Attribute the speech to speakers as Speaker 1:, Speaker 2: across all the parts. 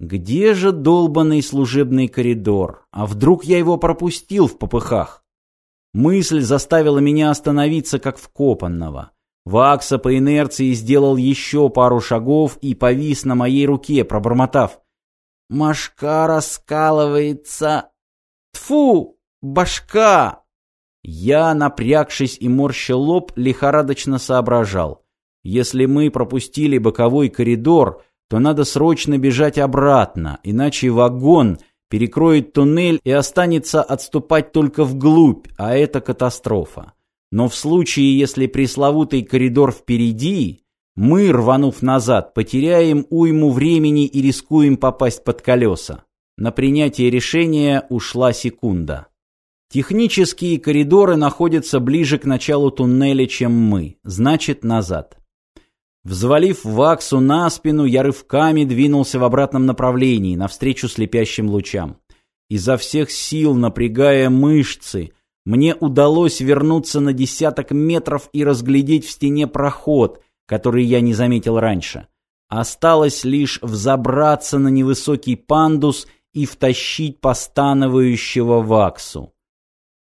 Speaker 1: Где же долбанный служебный коридор? А вдруг я его пропустил в попыхах? Мысль заставила меня остановиться как вкопанного. Вакса по инерции сделал еще пару шагов и повис на моей руке, пробормотав. «Машка раскалывается!» Тфу, башка! Я, напрягшись и морща лоб, лихорадочно соображал. Если мы пропустили боковой коридор, то надо срочно бежать обратно, иначе вагон перекроет туннель и останется отступать только вглубь, а это катастрофа. Но в случае, если пресловутый коридор впереди, мы, рванув назад, потеряем уйму времени и рискуем попасть под колеса. На принятие решения ушла секунда. Технические коридоры находятся ближе к началу туннеля, чем мы, значит назад. Взвалив ваксу на спину, я рывками двинулся в обратном направлении, навстречу слепящим лучам. Изо всех сил, напрягая мышцы, мне удалось вернуться на десяток метров и разглядеть в стене проход, который я не заметил раньше. Осталось лишь взобраться на невысокий пандус и втащить постановающего ваксу.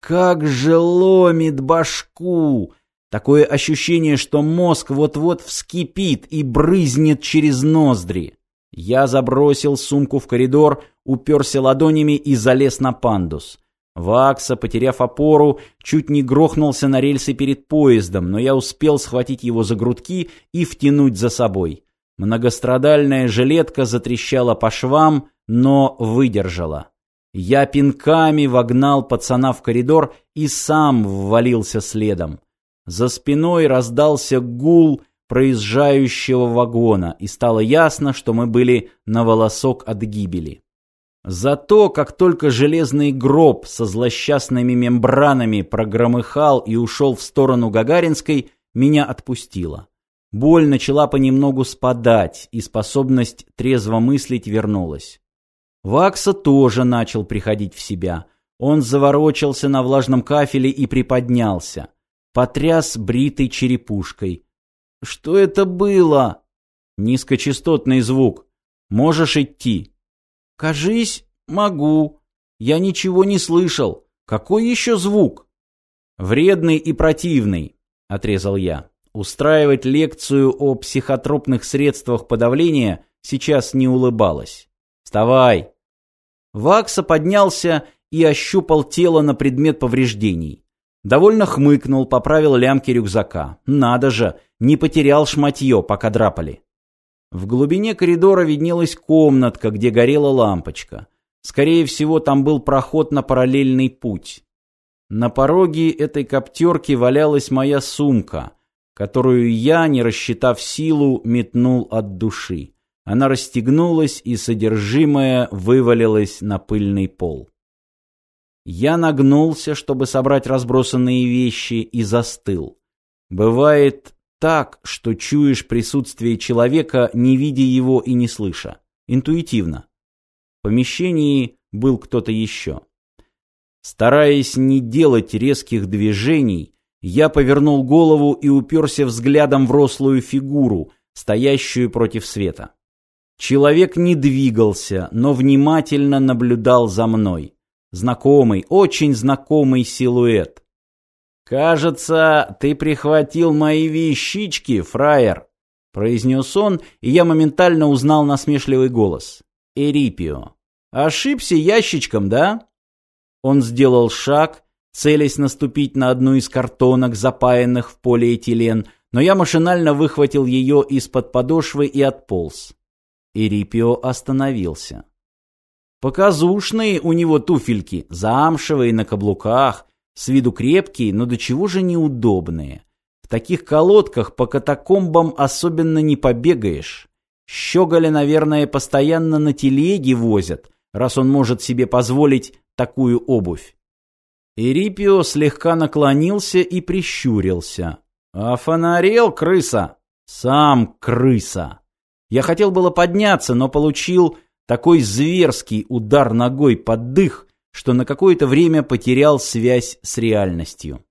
Speaker 1: Как же ломит башку! Такое ощущение, что мозг вот-вот вскипит и брызнет через ноздри. Я забросил сумку в коридор, уперся ладонями и залез на пандус. Вакса, потеряв опору, чуть не грохнулся на рельсы перед поездом, но я успел схватить его за грудки и втянуть за собой. Многострадальная жилетка затрещала по швам, но выдержала. Я пинками вогнал пацана в коридор и сам ввалился следом. За спиной раздался гул проезжающего вагона, и стало ясно, что мы были на волосок от гибели. Зато, как только железный гроб со злосчастными мембранами прогромыхал и ушел в сторону Гагаринской, меня отпустило. Боль начала понемногу спадать, и способность трезво мыслить вернулась. Вакса тоже начал приходить в себя. Он заворочился на влажном кафеле и приподнялся. Потряс бритой черепушкой. «Что это было?» «Низкочастотный звук. Можешь идти». «Кажись, могу. Я ничего не слышал. Какой еще звук?» «Вредный и противный», — отрезал я. Устраивать лекцию о психотропных средствах подавления сейчас не улыбалась. «Вставай!» Вакса поднялся и ощупал тело на предмет повреждений. Довольно хмыкнул, поправил лямки рюкзака. Надо же, не потерял шматье, пока драпали. В глубине коридора виднелась комнатка, где горела лампочка. Скорее всего, там был проход на параллельный путь. На пороге этой коптерки валялась моя сумка, которую я, не рассчитав силу, метнул от души. Она расстегнулась, и содержимое вывалилось на пыльный пол. Я нагнулся, чтобы собрать разбросанные вещи, и застыл. Бывает, так, что чуешь присутствие человека, не видя его и не слыша. Интуитивно. В помещении был кто-то еще. Стараясь не делать резких движений, я повернул голову и уперся взглядом в рослую фигуру, стоящую против света. Человек не двигался, но внимательно наблюдал за мной. Знакомый, очень знакомый силуэт. «Кажется, ты прихватил мои вещички, фраер», — произнес он, и я моментально узнал насмешливый голос. «Эрипио. Ошибся ящичком, да?» Он сделал шаг, целясь наступить на одну из картонок, запаянных в полиэтилен, но я машинально выхватил ее из-под подошвы и отполз. Эрипио остановился. Показушные у него туфельки, замшевые на каблуках, с виду крепкие, но до чего же неудобные. В таких колодках по катакомбам особенно не побегаешь. Щеголя, наверное, постоянно на телеге возят, раз он может себе позволить такую обувь. Эрипио слегка наклонился и прищурился. «А фонарел, крыса?» «Сам крыса!» Я хотел было подняться, но получил такой зверский удар ногой под дых, что на какое-то время потерял связь с реальностью.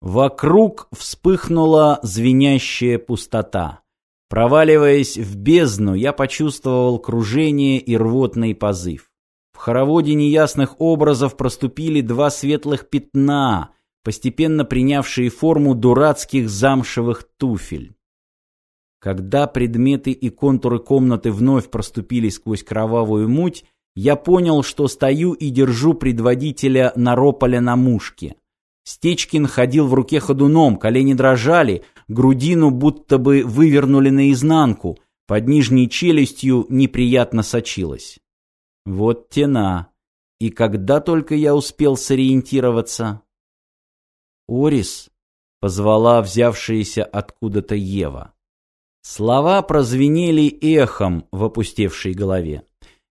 Speaker 1: Вокруг вспыхнула звенящая пустота. Проваливаясь в бездну, я почувствовал кружение и рвотный позыв. В хороводе неясных образов проступили два светлых пятна, постепенно принявшие форму дурацких замшевых туфель. Когда предметы и контуры комнаты вновь проступили сквозь кровавую муть, я понял, что стою и держу предводителя Нарополя на мушке. Стечкин ходил в руке ходуном, колени дрожали, грудину будто бы вывернули наизнанку, под нижней челюстью неприятно сочилось. Вот тена. И когда только я успел сориентироваться... «Орис», — позвала взявшаяся откуда-то Ева. Слова прозвенели эхом в опустевшей голове.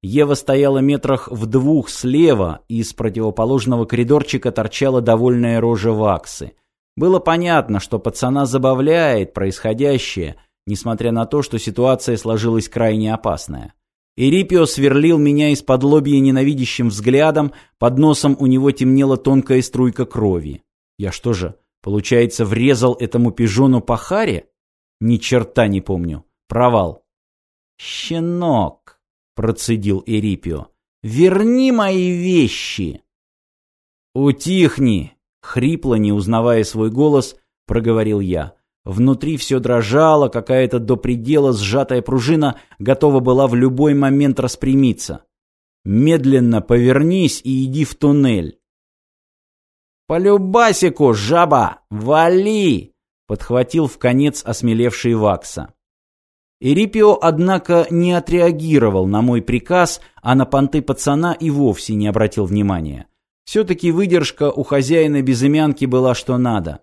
Speaker 1: Ева стояла метрах в двух слева, и из противоположного коридорчика торчала довольная рожа ваксы. Было понятно, что пацана забавляет происходящее, несмотря на то, что ситуация сложилась крайне опасная. Эрипио сверлил меня из-под лобья ненавидящим взглядом, под носом у него темнела тонкая струйка крови. Я что же, получается, врезал этому пижону по харе? Ни черта не помню. Провал. «Щенок!» — процедил Эрипио. «Верни мои вещи!» «Утихни!» — хрипло, не узнавая свой голос, проговорил я. Внутри все дрожало, какая-то до предела сжатая пружина готова была в любой момент распрямиться. «Медленно повернись и иди в туннель!» «По любасику, жаба! Вали!» Подхватил в конец осмелевший Вакса. Эрипио, однако, не отреагировал на мой приказ, а на понты пацана и вовсе не обратил внимания. Все-таки выдержка у хозяина безымянки была что надо.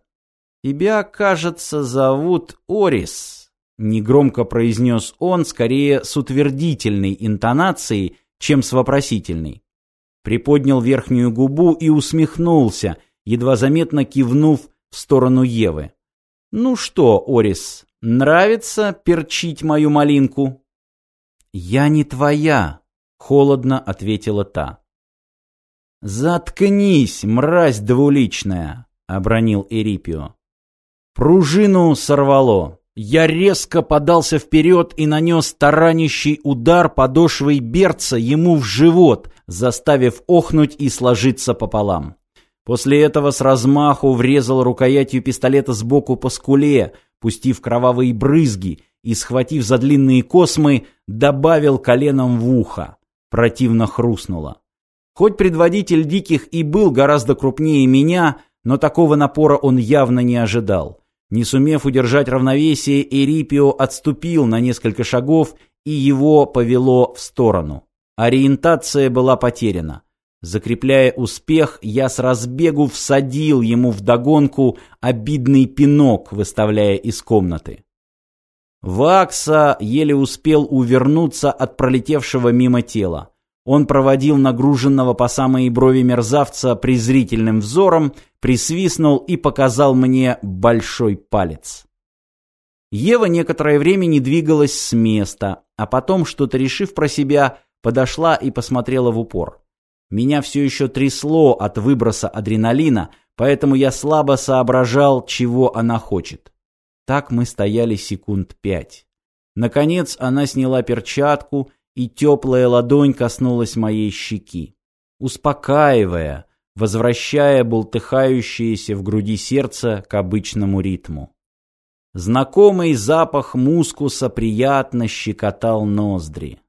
Speaker 1: «Тебя, кажется, зовут Орис», — негромко произнес он, скорее с утвердительной интонацией, чем с вопросительной. Приподнял верхнюю губу и усмехнулся, едва заметно кивнув в сторону Евы. «Ну что, Орис, нравится перчить мою малинку?» «Я не твоя», — холодно ответила та. «Заткнись, мразь двуличная», — обронил Эрипио. Пружину сорвало. Я резко подался вперед и нанес таранящий удар подошвой берца ему в живот, заставив охнуть и сложиться пополам. После этого с размаху врезал рукоятью пистолета сбоку по скуле, пустив кровавые брызги, и, схватив за длинные космы, добавил коленом в ухо. Противно хрустнуло. Хоть предводитель диких и был гораздо крупнее меня, но такого напора он явно не ожидал. Не сумев удержать равновесие, Эрипио отступил на несколько шагов, и его повело в сторону. Ориентация была потеряна. Закрепляя успех, я с разбегу всадил ему в догонку обидный пинок, выставляя из комнаты. Вакса еле успел увернуться от пролетевшего мимо тела. Он проводил нагруженного по самые брови мерзавца презрительным взором, присвистнул и показал мне большой палец. Ева некоторое время не двигалась с места, а потом, что-то решив про себя, подошла и посмотрела в упор. Меня все еще трясло от выброса адреналина, поэтому я слабо соображал, чего она хочет. Так мы стояли секунд пять. Наконец она сняла перчатку, и теплая ладонь коснулась моей щеки. Успокаивая, возвращая болтыхающееся в груди сердце к обычному ритму. Знакомый запах мускуса приятно щекотал ноздри.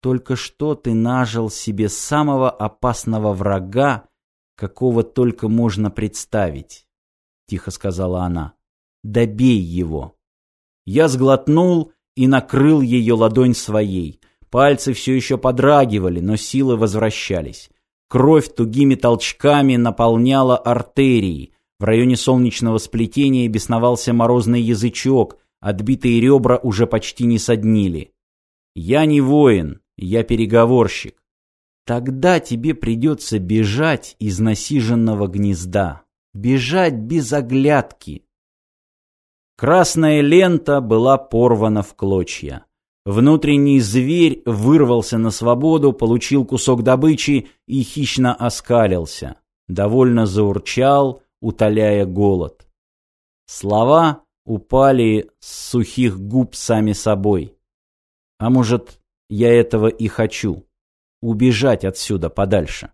Speaker 1: Только что ты нажил себе самого опасного врага, какого только можно представить, — тихо сказала она. Добей его. Я сглотнул и накрыл ее ладонь своей. Пальцы все еще подрагивали, но силы возвращались. Кровь тугими толчками наполняла артерии. В районе солнечного сплетения бесновался морозный язычок, отбитые ребра уже почти не соднили. Я не воин, я переговорщик. Тогда тебе придется бежать из насиженного гнезда. Бежать без оглядки. Красная лента была порвана в клочья. Внутренний зверь вырвался на свободу, получил кусок добычи и хищно оскалился. Довольно заурчал, утоляя голод. Слова упали с сухих губ сами собой. А может, я этого и хочу. Убежать отсюда подальше.